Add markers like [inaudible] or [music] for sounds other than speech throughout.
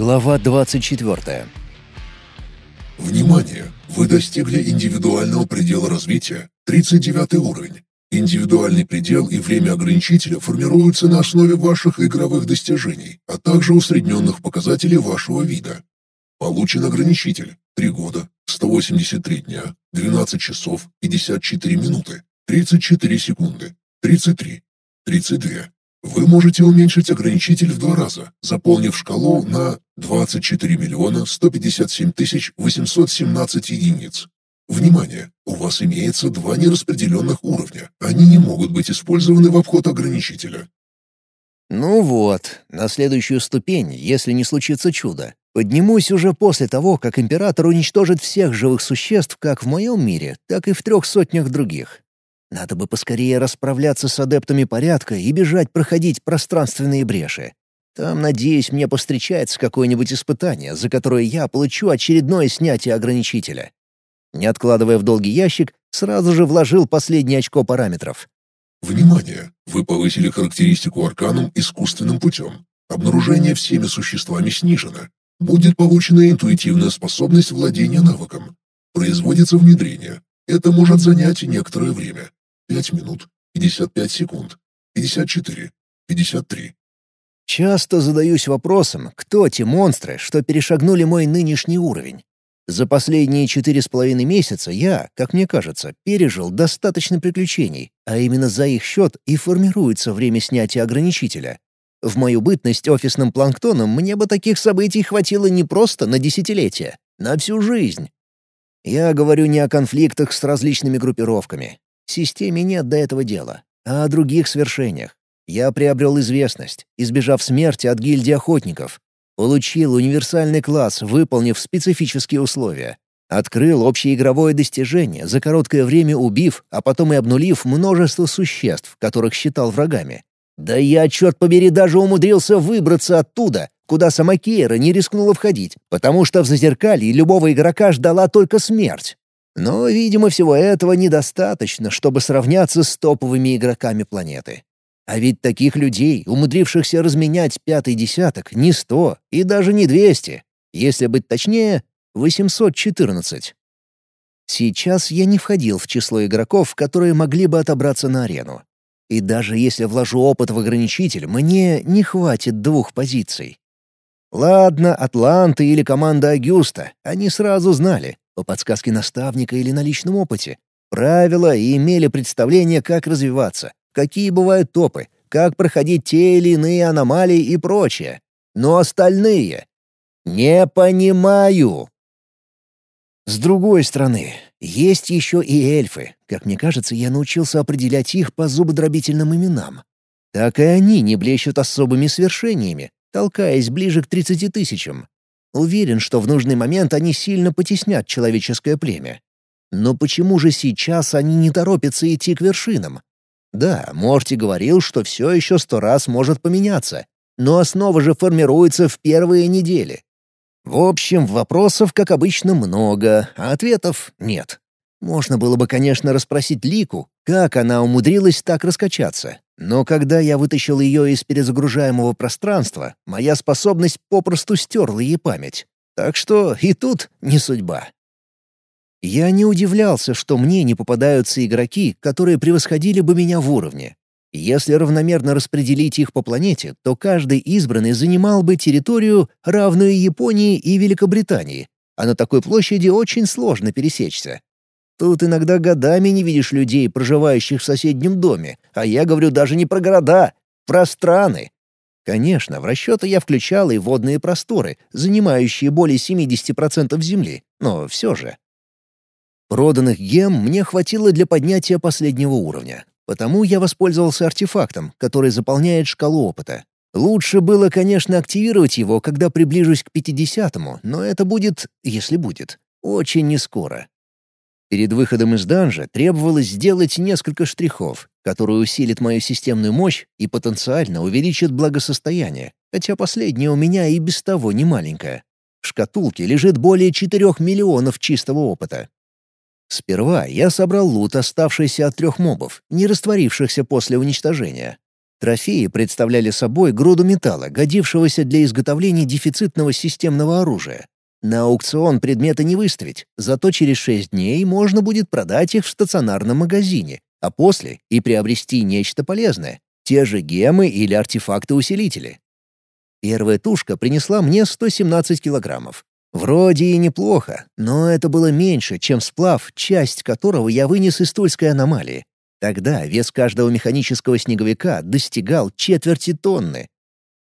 Глава 24. Внимание! Вы достигли индивидуального предела развития, 39 уровень. Индивидуальный предел и время ограничителя формируются на основе ваших игровых достижений, а также усредненных показателей вашего вида. Получен ограничитель 3 года, 183 дня, 12 часов 54 минуты, 34 секунды, 33, 32, вы можете уменьшить ограничитель в два раза, заполнив шкалу на 24 миллиона 157 тысяч 817 единиц. Внимание! У вас имеется два нераспределенных уровня. Они не могут быть использованы в обход ограничителя. Ну вот, на следующую ступень, если не случится чудо, поднимусь уже после того, как Император уничтожит всех живых существ как в моем мире, так и в трех сотнях других. Надо бы поскорее расправляться с адептами порядка и бежать проходить пространственные бреши. Там, надеюсь, мне повстречается какое-нибудь испытание, за которое я получу очередное снятие ограничителя. Не откладывая в долгий ящик, сразу же вложил последнее очко параметров. Внимание! Вы повысили характеристику арканум искусственным путем. Обнаружение всеми существами снижено. Будет получена интуитивная способность владения навыком. Производится внедрение. Это может занять некоторое время. 5 минут, 55 секунд, 54, 53. Часто задаюсь вопросом, кто те монстры, что перешагнули мой нынешний уровень. За последние четыре с половиной месяца я, как мне кажется, пережил достаточно приключений, а именно за их счет и формируется время снятия ограничителя. В мою бытность офисным планктоном мне бы таких событий хватило не просто на десятилетия, на всю жизнь. Я говорю не о конфликтах с различными группировками. Системе нет до этого дела, а о других свершениях. Я приобрел известность, избежав смерти от гильдии охотников. Получил универсальный класс, выполнив специфические условия. Открыл общеигровое достижение, за короткое время убив, а потом и обнулив множество существ, которых считал врагами. Да я, черт побери, даже умудрился выбраться оттуда, куда сама Кейра не рискнула входить, потому что в зазеркалье любого игрока ждала только смерть. Но, видимо, всего этого недостаточно, чтобы сравняться с топовыми игроками планеты. А ведь таких людей, умудрившихся разменять пятый десяток, не сто и даже не двести. Если быть точнее, 814. Сейчас я не входил в число игроков, которые могли бы отобраться на арену. И даже если вложу опыт в ограничитель, мне не хватит двух позиций. Ладно, Атланты или команда Агюста, они сразу знали, по подсказке наставника или на личном опыте, правила и имели представление, как развиваться, какие бывают топы, как проходить те или иные аномалии и прочее. Но остальные... Не понимаю. С другой стороны, есть еще и эльфы. Как мне кажется, я научился определять их по зубодробительным именам. Так и они не блещут особыми свершениями, толкаясь ближе к тридцати тысячам. Уверен, что в нужный момент они сильно потеснят человеческое племя. Но почему же сейчас они не торопятся идти к вершинам? Да, Морти говорил, что все еще сто раз может поменяться, но основа же формируется в первые недели. В общем, вопросов, как обычно, много, а ответов нет. Можно было бы, конечно, расспросить Лику, как она умудрилась так раскачаться. Но когда я вытащил ее из перезагружаемого пространства, моя способность попросту стерла ей память. Так что и тут не судьба. Я не удивлялся, что мне не попадаются игроки, которые превосходили бы меня в уровне. Если равномерно распределить их по планете, то каждый избранный занимал бы территорию, равную Японии и Великобритании, а на такой площади очень сложно пересечься. Тут иногда годами не видишь людей, проживающих в соседнем доме, а я говорю даже не про города, про страны. Конечно, в расчеты я включал и водные просторы, занимающие более 70% земли, но все же. Проданных гем мне хватило для поднятия последнего уровня, потому я воспользовался артефактом, который заполняет шкалу опыта. Лучше было, конечно, активировать его, когда приближусь к 50-му, но это будет, если будет, очень нескоро. Перед выходом из данжа требовалось сделать несколько штрихов, которые усилят мою системную мощь и потенциально увеличат благосостояние, хотя последнее у меня и без того не маленькое. В шкатулке лежит более 4 миллионов чистого опыта. Сперва я собрал лут, оставшийся от трех мобов, не растворившихся после уничтожения. Трофеи представляли собой груду металла, годившегося для изготовления дефицитного системного оружия. На аукцион предметы не выставить, зато через шесть дней можно будет продать их в стационарном магазине, а после и приобрести нечто полезное, те же гемы или артефакты-усилители. Первая тушка принесла мне 117 килограммов. Вроде и неплохо, но это было меньше, чем сплав, часть которого я вынес из Тульской аномалии. Тогда вес каждого механического снеговика достигал четверти тонны.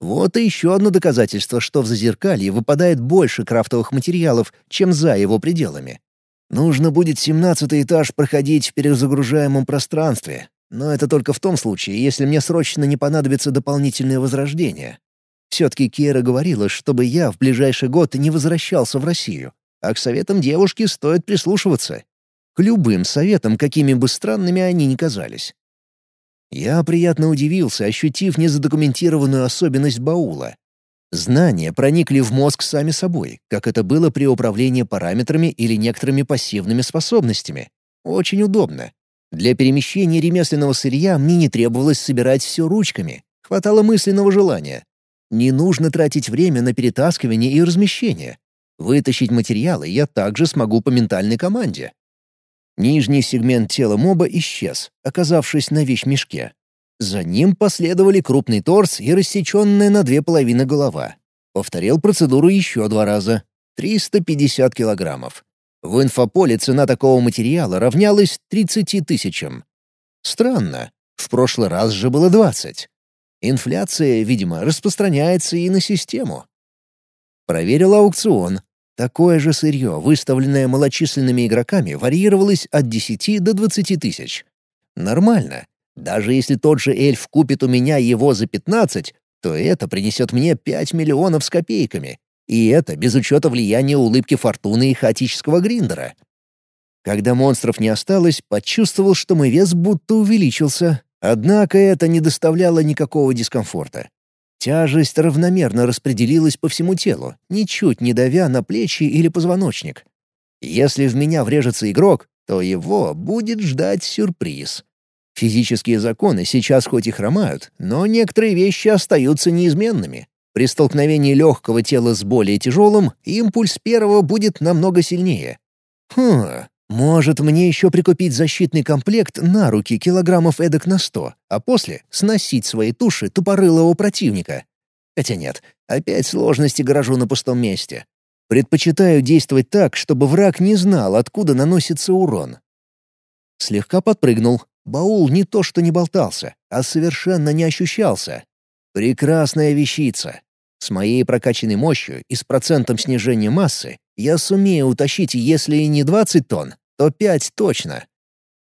Вот и еще одно доказательство, что в Зазеркалье выпадает больше крафтовых материалов, чем за его пределами. Нужно будет семнадцатый этаж проходить в перезагружаемом пространстве, но это только в том случае, если мне срочно не понадобится дополнительное возрождение. Все-таки Кера говорила, чтобы я в ближайший год не возвращался в Россию, а к советам девушки стоит прислушиваться. К любым советам, какими бы странными они ни казались. Я приятно удивился, ощутив незадокументированную особенность баула. Знания проникли в мозг сами собой, как это было при управлении параметрами или некоторыми пассивными способностями. Очень удобно. Для перемещения ремесленного сырья мне не требовалось собирать все ручками. Хватало мысленного желания. Не нужно тратить время на перетаскивание и размещение. Вытащить материалы я также смогу по ментальной команде. Нижний сегмент тела моба исчез, оказавшись на вещмешке. За ним последовали крупный торс и рассеченная на две половины голова. Повторил процедуру еще два раза. 350 килограммов. В инфополе цена такого материала равнялась 30 тысячам. Странно. В прошлый раз же было 20. Инфляция, видимо, распространяется и на систему. Проверил аукцион. Такое же сырье, выставленное малочисленными игроками, варьировалось от 10 до 20 тысяч. Нормально. Даже если тот же эльф купит у меня его за 15, то это принесет мне 5 миллионов с копейками. И это без учета влияния улыбки Фортуны и хаотического гриндера. Когда монстров не осталось, почувствовал, что мой вес будто увеличился. Однако это не доставляло никакого дискомфорта. Тяжесть равномерно распределилась по всему телу, ничуть не давя на плечи или позвоночник. Если в меня врежется игрок, то его будет ждать сюрприз. Физические законы сейчас хоть и хромают, но некоторые вещи остаются неизменными. При столкновении легкого тела с более тяжелым импульс первого будет намного сильнее. Хм, может, мне еще прикупить защитный комплект на руки килограммов эдак на сто, а после сносить свои туши тупорылого противника. Хотя нет, опять сложности гаражу на пустом месте. Предпочитаю действовать так, чтобы враг не знал, откуда наносится урон. Слегка подпрыгнул. Баул не то что не болтался, а совершенно не ощущался. Прекрасная вещица. С моей прокачанной мощью и с процентом снижения массы я сумею утащить, если и не 20 тонн, то 5 точно.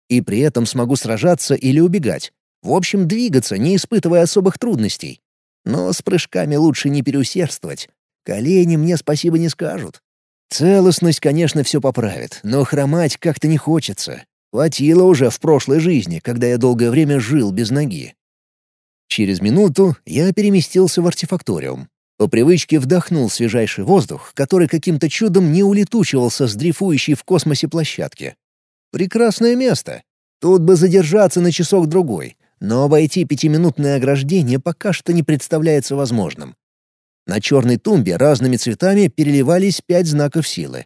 И при этом смогу сражаться или убегать. В общем, двигаться, не испытывая особых трудностей. Но с прыжками лучше не переусердствовать. Колени мне спасибо не скажут. Целостность, конечно, все поправит, но хромать как-то не хочется. Хватило уже в прошлой жизни, когда я долгое время жил без ноги. Через минуту я переместился в артефакториум. По привычке вдохнул свежайший воздух, который каким-то чудом не улетучивался с дрейфующей в космосе площадки. Прекрасное место. Тут бы задержаться на часок-другой, но обойти пятиминутное ограждение пока что не представляется возможным. На черной тумбе разными цветами переливались пять знаков силы.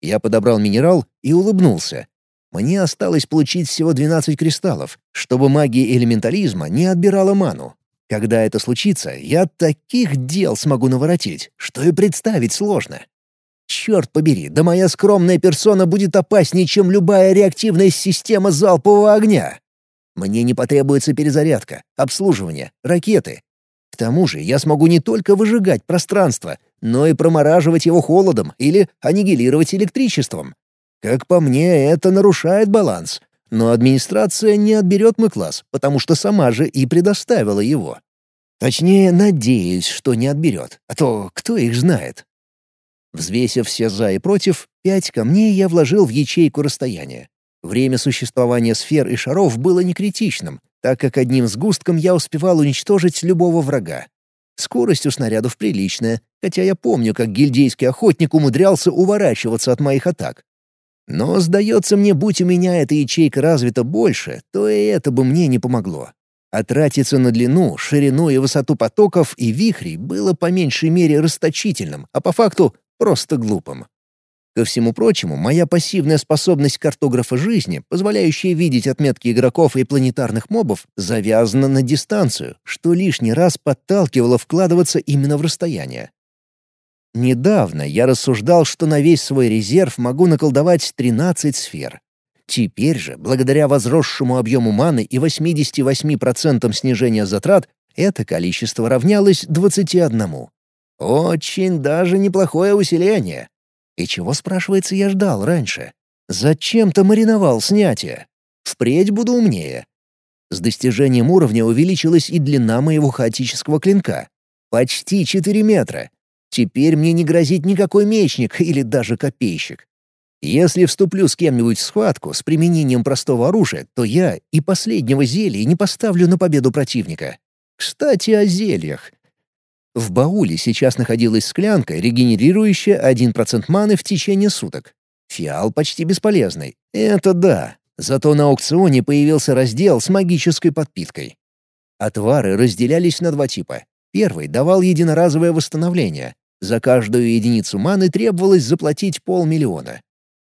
Я подобрал минерал и улыбнулся. Мне осталось получить всего 12 кристаллов, чтобы магия элементализма не отбирала ману. Когда это случится, я таких дел смогу наворотить, что и представить сложно. Черт побери, да моя скромная персона будет опаснее, чем любая реактивная система залпового огня. Мне не потребуется перезарядка, обслуживание, ракеты. К тому же я смогу не только выжигать пространство, но и промораживать его холодом или аннигилировать электричеством. Как по мне, это нарушает баланс, но администрация не отберет мой класс, потому что сама же и предоставила его. Точнее, надеюсь, что не отберет, а то кто их знает. Взвесив все «за» и «против», пять камней я вложил в ячейку расстояния. Время существования сфер и шаров было не критичным, так как одним сгустком я успевал уничтожить любого врага. Скорость у снарядов приличная, хотя я помню, как гильдейский охотник умудрялся уворачиваться от моих атак. Но, сдается мне, будь у меня эта ячейка развита больше, то и это бы мне не помогло. А тратиться на длину, ширину и высоту потоков и вихрей было по меньшей мере расточительным, а по факту просто глупым. Ко всему прочему, моя пассивная способность картографа жизни, позволяющая видеть отметки игроков и планетарных мобов, завязана на дистанцию, что лишний раз подталкивало вкладываться именно в расстояние. Недавно я рассуждал, что на весь свой резерв могу наколдовать 13 сфер. Теперь же, благодаря возросшему объему маны и 88% снижения затрат, это количество равнялось 21. Очень даже неплохое усиление. И чего, спрашивается, я ждал раньше? Зачем-то мариновал снятие. Впредь буду умнее. С достижением уровня увеличилась и длина моего хаотического клинка. Почти 4 метра. Теперь мне не грозит никакой мечник [laughs] или даже копейщик. Если вступлю с кем-нибудь в схватку с применением простого оружия, то я и последнего зелья не поставлю на победу противника. Кстати, о зельях. В бауле сейчас находилась склянка, регенерирующая 1% маны в течение суток. Фиал почти бесполезный. Это да. Зато на аукционе появился раздел с магической подпиткой. Отвары разделялись на два типа. Первый давал единоразовое восстановление. За каждую единицу маны требовалось заплатить полмиллиона.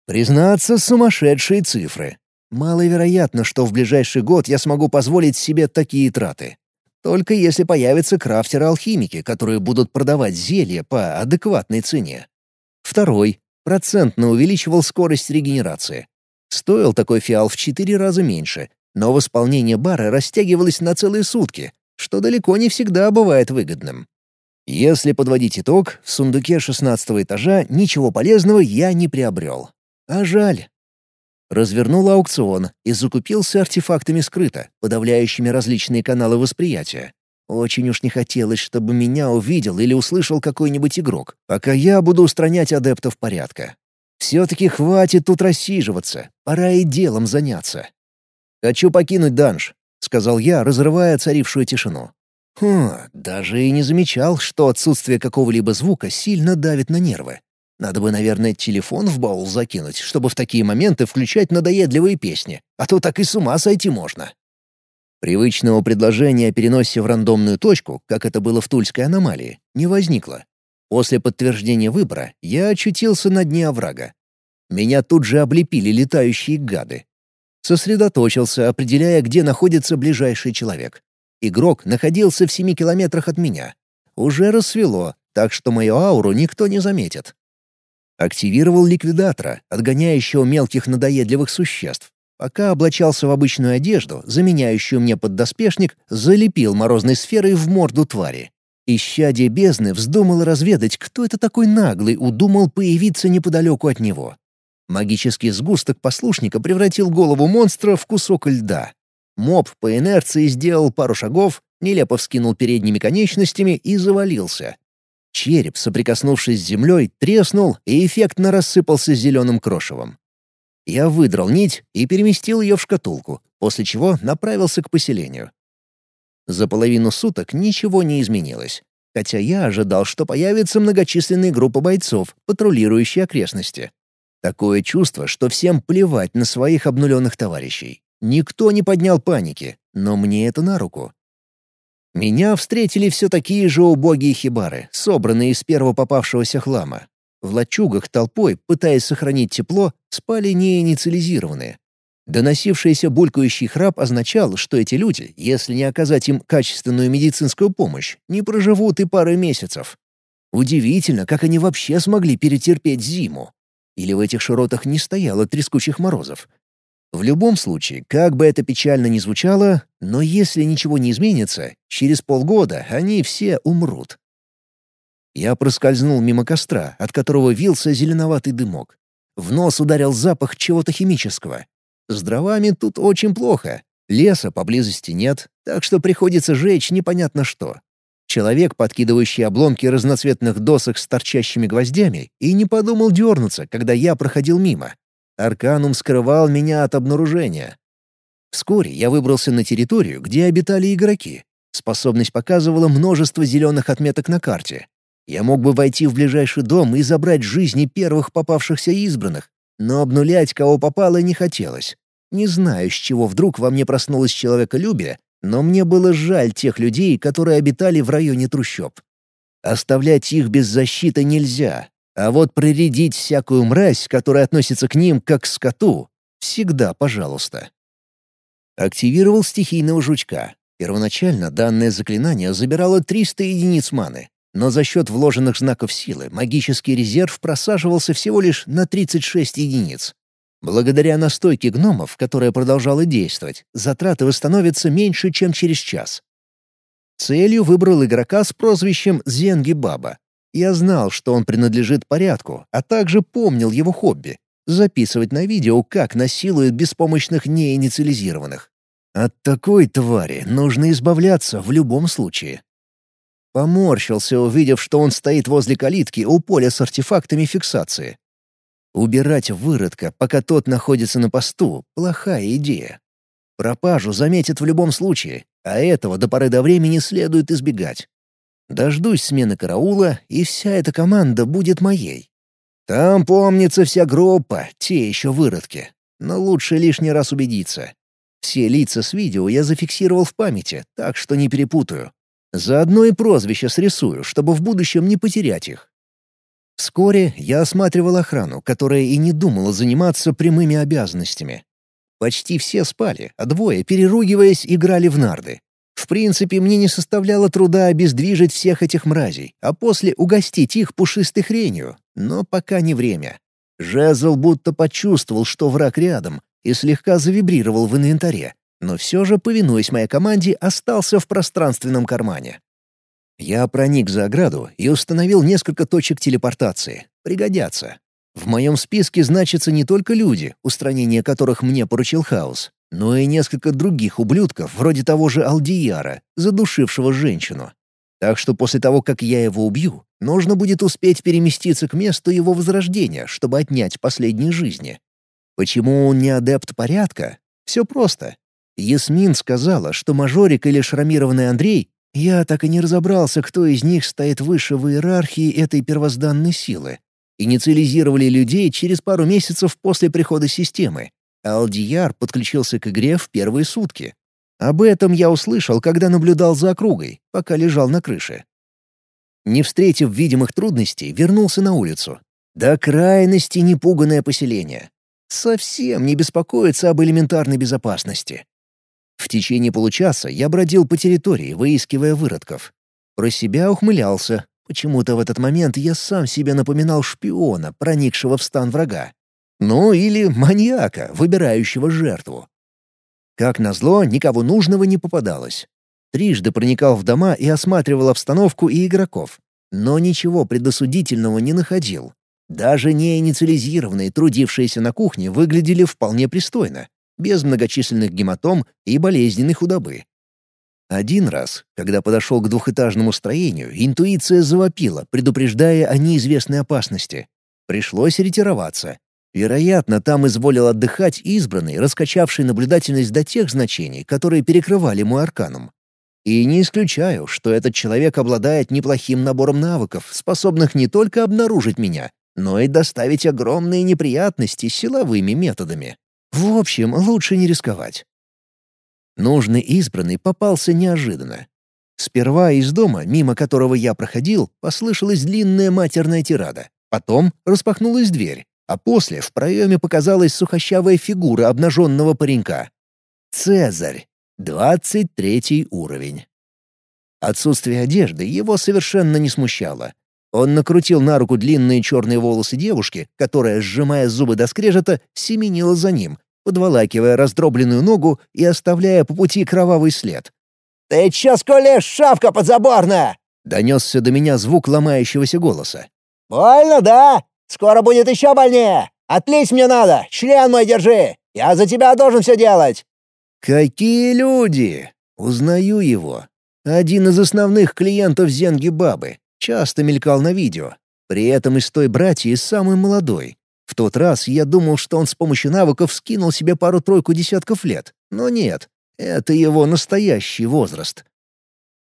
Признаться, сумасшедшие цифры. Маловероятно, что в ближайший год я смогу позволить себе такие траты. Только если появятся крафтеры-алхимики, которые будут продавать зелья по адекватной цене. Второй — процентно увеличивал скорость регенерации. Стоил такой фиал в четыре раза меньше, но восполнение бара растягивалось на целые сутки, что далеко не всегда бывает выгодным. Если подводить итог, в сундуке шестнадцатого этажа ничего полезного я не приобрел. А жаль. Развернул аукцион и закупился артефактами скрыто, подавляющими различные каналы восприятия. Очень уж не хотелось, чтобы меня увидел или услышал какой-нибудь игрок, пока я буду устранять адептов порядка. Все-таки хватит тут рассиживаться, пора и делом заняться. «Хочу покинуть данж», — сказал я, разрывая царившую тишину. Хм, даже и не замечал, что отсутствие какого-либо звука сильно давит на нервы. Надо бы, наверное, телефон в баул закинуть, чтобы в такие моменты включать надоедливые песни, а то так и с ума сойти можно. Привычного предложения о переносе в рандомную точку, как это было в Тульской аномалии, не возникло. После подтверждения выбора я очутился на дне оврага. Меня тут же облепили летающие гады. Сосредоточился, определяя, где находится ближайший человек. Игрок находился в семи километрах от меня. Уже рассвело, так что мою ауру никто не заметит. Активировал ликвидатора, отгоняющего мелких надоедливых существ. Пока облачался в обычную одежду, заменяющую мне поддоспешник, залепил морозной сферой в морду твари. Исчадие бездны вздумал разведать, кто это такой наглый удумал появиться неподалеку от него. Магический сгусток послушника превратил голову монстра в кусок льда. Моб по инерции сделал пару шагов, нелепо вскинул передними конечностями и завалился. Череп, соприкоснувшись с землей, треснул и эффектно рассыпался зеленым крошевом. Я выдрал нить и переместил ее в шкатулку, после чего направился к поселению. За половину суток ничего не изменилось, хотя я ожидал, что появится многочисленная группа бойцов, патрулирующие окрестности. Такое чувство, что всем плевать на своих обнуленных товарищей. Никто не поднял паники, но мне это на руку. Меня встретили все такие же убогие хибары, собранные из первого попавшегося хлама. В лачугах толпой, пытаясь сохранить тепло, спали неинициализированные. Доносившийся булькающий храп означал, что эти люди, если не оказать им качественную медицинскую помощь, не проживут и пары месяцев. Удивительно, как они вообще смогли перетерпеть зиму. Или в этих широтах не стояло трескучих морозов. В любом случае, как бы это печально ни звучало, но если ничего не изменится, через полгода они все умрут. Я проскользнул мимо костра, от которого вился зеленоватый дымок. В нос ударил запах чего-то химического. С дровами тут очень плохо. Леса поблизости нет, так что приходится жечь непонятно что. Человек, подкидывающий обломки разноцветных досок с торчащими гвоздями, и не подумал дернуться, когда я проходил мимо. Арканум скрывал меня от обнаружения. Вскоре я выбрался на территорию, где обитали игроки. Способность показывала множество зеленых отметок на карте. Я мог бы войти в ближайший дом и забрать жизни первых попавшихся избранных, но обнулять кого попало не хотелось. Не знаю, с чего вдруг во мне проснулось человеколюбие, Но мне было жаль тех людей, которые обитали в районе трущоб. Оставлять их без защиты нельзя, а вот проредить всякую мразь, которая относится к ним как к скоту, всегда пожалуйста. Активировал стихийного жучка. Первоначально данное заклинание забирало 300 единиц маны, но за счет вложенных знаков силы магический резерв просаживался всего лишь на 36 единиц. Благодаря настойке гномов, которая продолжала действовать, затраты восстановятся меньше, чем через час. Целью выбрал игрока с прозвищем Зенги Баба. Я знал, что он принадлежит порядку, а также помнил его хобби — записывать на видео, как насилуют беспомощных неинициализированных. От такой твари нужно избавляться в любом случае. Поморщился, увидев, что он стоит возле калитки у поля с артефактами фиксации. Убирать выродка, пока тот находится на посту — плохая идея. Пропажу заметят в любом случае, а этого до поры до времени следует избегать. Дождусь смены караула, и вся эта команда будет моей. Там помнится вся группа, те еще выродки. Но лучше лишний раз убедиться. Все лица с видео я зафиксировал в памяти, так что не перепутаю. Заодно и прозвища срисую, чтобы в будущем не потерять их. Вскоре я осматривал охрану, которая и не думала заниматься прямыми обязанностями. Почти все спали, а двое, переругиваясь, играли в нарды. В принципе, мне не составляло труда обездвижить всех этих мразей, а после угостить их пушистой хренью. Но пока не время. Жезл будто почувствовал, что враг рядом, и слегка завибрировал в инвентаре, но все же, повинуясь моей команде, остался в пространственном кармане. Я проник за ограду и установил несколько точек телепортации. Пригодятся. В моем списке значатся не только люди, устранение которых мне поручил Хаос, но и несколько других ублюдков, вроде того же Алдияра, задушившего женщину. Так что после того, как я его убью, нужно будет успеть переместиться к месту его возрождения, чтобы отнять последние жизни. Почему он не адепт порядка? Все просто. Ясмин сказала, что мажорик или шрамированный Андрей я так и не разобрался, кто из них стоит выше в иерархии этой первозданной силы. Инициализировали людей через пару месяцев после прихода системы, а Алдияр подключился к игре в первые сутки. Об этом я услышал, когда наблюдал за округой, пока лежал на крыше. Не встретив видимых трудностей, вернулся на улицу. До крайности непуганное поселение. Совсем не беспокоится об элементарной безопасности. В течение получаса я бродил по территории, выискивая выродков. Про себя ухмылялся, Почему-то в этот момент я сам себе напоминал шпиона, проникшего в стан врага. Ну или маньяка, выбирающего жертву. Как назло, никого нужного не попадалось. Трижды проникал в дома и осматривал обстановку и игроков. Но ничего предосудительного не находил. Даже неинициализированные, трудившиеся на кухне, выглядели вполне пристойно, без многочисленных гематом и болезненной худобы. Один раз, когда подошел к двухэтажному строению, интуиция завопила, предупреждая о неизвестной опасности. Пришлось ретироваться. Вероятно, там изволил отдыхать избранный, раскачавший наблюдательность до тех значений, которые перекрывали мой арканум. И не исключаю, что этот человек обладает неплохим набором навыков, способных не только обнаружить меня, но и доставить огромные неприятности силовыми методами. В общем, лучше не рисковать. Нужный избранный попался неожиданно. Сперва из дома, мимо которого я проходил, послышалась длинная матерная тирада. Потом распахнулась дверь, а после в проеме показалась сухощавая фигура обнаженного паренька. Цезарь. Двадцать третий уровень. Отсутствие одежды его совершенно не смущало. Он накрутил на руку длинные черные волосы девушки, которая, сжимая зубы до скрежета, семенила за ним, подволакивая раздробленную ногу и оставляя по пути кровавый след. «Ты чё скулишь, шавка подзаборная?» — донесся до меня звук ломающегося голоса. «Больно, да? Скоро будет еще больнее! Отлить мне надо! Член мой держи! Я за тебя должен все делать!» «Какие люди!» Узнаю его. Один из основных клиентов Зенги Бабы. Часто мелькал на видео. При этом из той братьи самый молодой. В тот раз я думал, что он с помощью навыков скинул себе пару-тройку десятков лет. Но нет, это его настоящий возраст.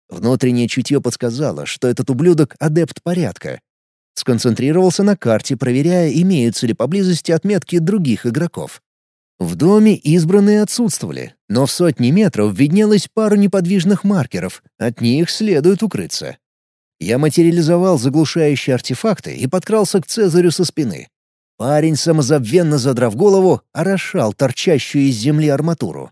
Внутреннее чутье подсказало, что этот ублюдок — адепт порядка. Сконцентрировался на карте, проверяя, имеются ли поблизости отметки других игроков. В доме избранные отсутствовали, но в сотни метров виднелась пара неподвижных маркеров, от них следует укрыться. Я материализовал заглушающие артефакты и подкрался к Цезарю со спины. Парень, самозабвенно задрав голову, орошал торчащую из земли арматуру.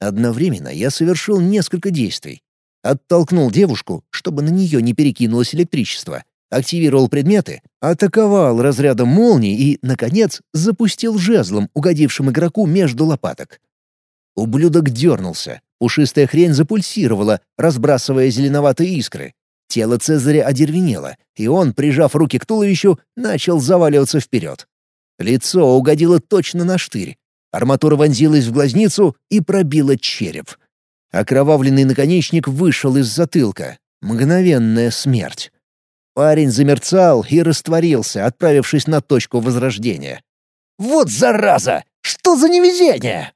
Одновременно я совершил несколько действий. Оттолкнул девушку, чтобы на нее не перекинулось электричество, активировал предметы, атаковал разрядом молнии и, наконец, запустил жезлом, угодившим игроку между лопаток. Ублюдок дернулся, пушистая хрень запульсировала, разбрасывая зеленоватые искры. Тело Цезаря одервенело, и он, прижав руки к туловищу, начал заваливаться вперед. Лицо угодило точно на штырь. Арматура вонзилась в глазницу и пробила череп. Окровавленный наконечник вышел из затылка. Мгновенная смерть. Парень замерцал и растворился, отправившись на точку возрождения. «Вот зараза! Что за невезение!»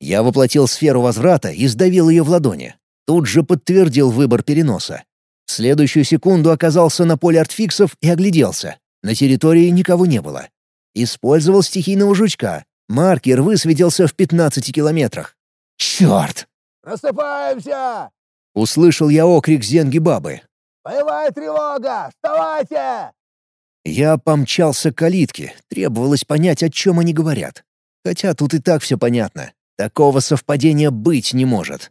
Я воплотил сферу возврата и сдавил ее в ладони. Тут же подтвердил выбор переноса. В следующую секунду оказался на поле артфиксов и огляделся. На территории никого не было. Использовал стихийного жучка. Маркер высветился в 15 километрах. «Черт!» «Просыпаемся!» Услышал я окрик Зенги-бабы. «Боевая тревога! Вставайте!» Я помчался к калитке, требовалось понять, о чем они говорят. Хотя тут и так все понятно. Такого совпадения быть не может.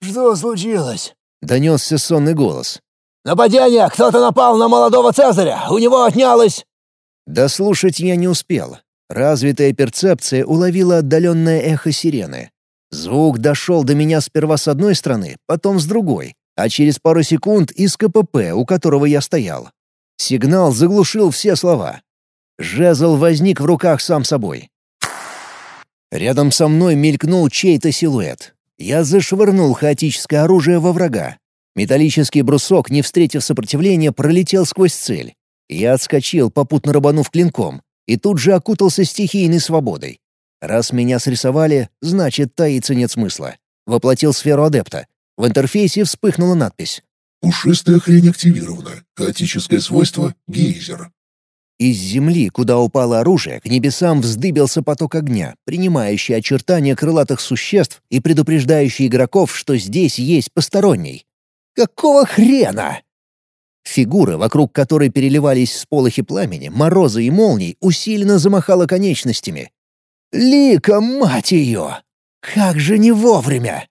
«Что случилось?» — донесся сонный голос. «Нападение! Кто-то напал на молодого Цезаря! У него отнялось...» Дослушать я не успел. Развитая перцепция уловила отдаленное эхо сирены. Звук дошел до меня сперва с одной стороны, потом с другой, а через пару секунд из КПП, у которого я стоял. Сигнал заглушил все слова. Жезл возник в руках сам собой. Рядом со мной мелькнул чей-то силуэт. Я зашвырнул хаотическое оружие во врага. Металлический брусок, не встретив сопротивления, пролетел сквозь цель. Я отскочил, попутно рубанув клинком, и тут же окутался стихийной свободой. Раз меня срисовали, значит, таиться нет смысла. Воплотил сферу адепта. В интерфейсе вспыхнула надпись. «Пушистая хрень активирована. Хаотическое свойство — гейзер». Из земли, куда упало оружие, к небесам вздыбился поток огня, принимающий очертания крылатых существ и предупреждающий игроков, что здесь есть посторонний. Какого хрена? Фигура, вокруг которой переливались сполохи пламени, морозы и молний, усиленно замахала конечностями. «Лика, мать ее! Как же не вовремя!»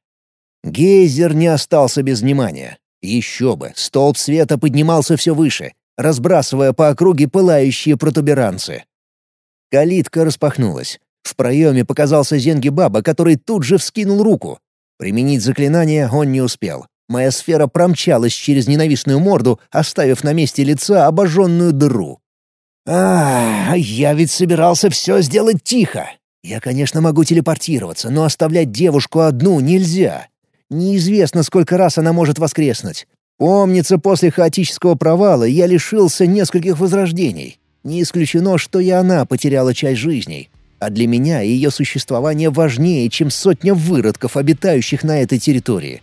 Гейзер не остался без внимания. Еще бы, столб света поднимался все выше, разбрасывая по округе пылающие протуберанцы. Калитка распахнулась. В проеме показался Зенги-баба, который тут же вскинул руку. Применить заклинание он не успел. Моя сфера промчалась через ненавистную морду, оставив на месте лица обожженную дыру. А, я ведь собирался все сделать тихо. Я, конечно, могу телепортироваться, но оставлять девушку одну нельзя. Неизвестно, сколько раз она может воскреснуть. Помнится, после хаотического провала я лишился нескольких возрождений. Не исключено, что и она потеряла часть жизней. А для меня ее существование важнее, чем сотня выродков, обитающих на этой территории.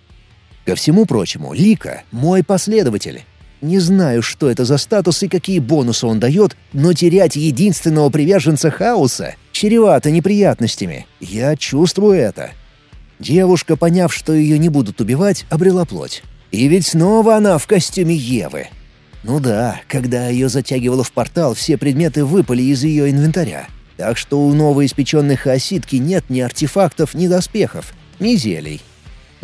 Ко всему прочему, Лика — мой последователь. Не знаю, что это за статус и какие бонусы он дает, но терять единственного приверженца хаоса чревато неприятностями. Я чувствую это. Девушка, поняв, что ее не будут убивать, обрела плоть. И ведь снова она в костюме Евы. Ну да, когда ее затягивало в портал, все предметы выпали из ее инвентаря. Так что у новоиспеченной хаоситки нет ни артефактов, ни доспехов, ни зелий.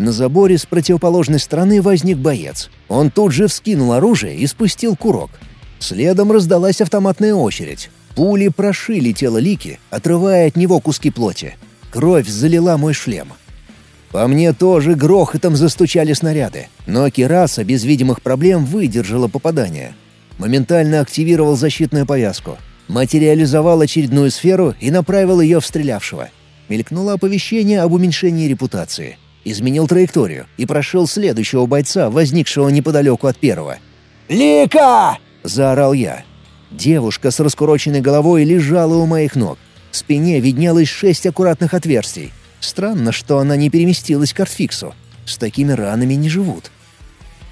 На заборе с противоположной стороны возник боец. Он тут же вскинул оружие и спустил курок. Следом раздалась автоматная очередь. Пули прошили тело Лики, отрывая от него куски плоти. Кровь залила мой шлем. По мне тоже грохотом застучали снаряды, но Кираса без видимых проблем выдержала попадание. Моментально активировал защитную повязку. Материализовал очередную сферу и направил ее в стрелявшего. Мелькнуло оповещение об уменьшении репутации. Изменил траекторию и прошел следующего бойца, возникшего неподалеку от первого. «Лика!» — заорал я. Девушка с раскуроченной головой лежала у моих ног. В спине виднелось шесть аккуратных отверстий. Странно, что она не переместилась к артфиксу. С такими ранами не живут.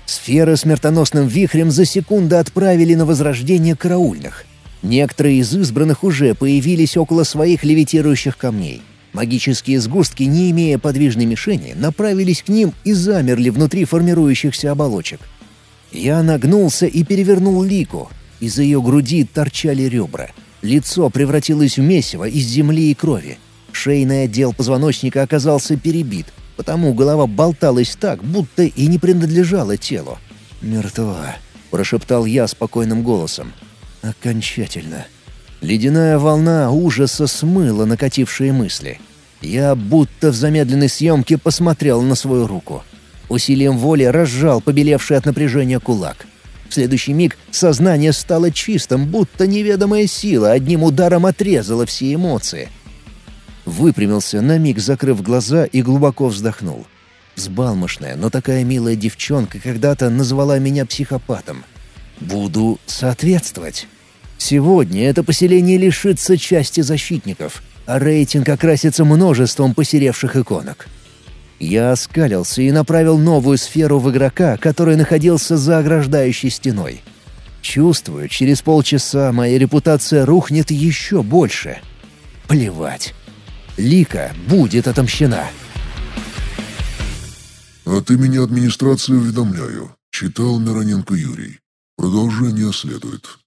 Сферы смертоносным вихрем за секунду отправили на возрождение караульных. Некоторые из избранных уже появились около своих левитирующих камней. Магические сгустки, не имея подвижной мишени, направились к ним и замерли внутри формирующихся оболочек. Я нагнулся и перевернул лику. Из ее груди торчали ребра. Лицо превратилось в месиво из земли и крови. Шейный отдел позвоночника оказался перебит, потому голова болталась так, будто и не принадлежала телу. «Мертва», — прошептал я спокойным голосом. «Окончательно». Ледяная волна ужаса смыла накатившие мысли. Я будто в замедленной съемке посмотрел на свою руку. Усилием воли разжал побелевший от напряжения кулак. В следующий миг сознание стало чистым, будто неведомая сила одним ударом отрезала все эмоции. Выпрямился, на миг закрыв глаза и глубоко вздохнул. Взбалмошная, но такая милая девчонка когда-то назвала меня психопатом. Буду соответствовать. Сегодня это поселение лишится части защитников, а рейтинг окрасится множеством посеревших иконок. Я оскалился и направил новую сферу в игрока, который находился за ограждающей стеной. Чувствую, через полчаса моя репутация рухнет еще больше. Плевать. Лика будет отомщена. От имени администрации уведомляю. Читал Мироненко Юрий. Продолжение следует.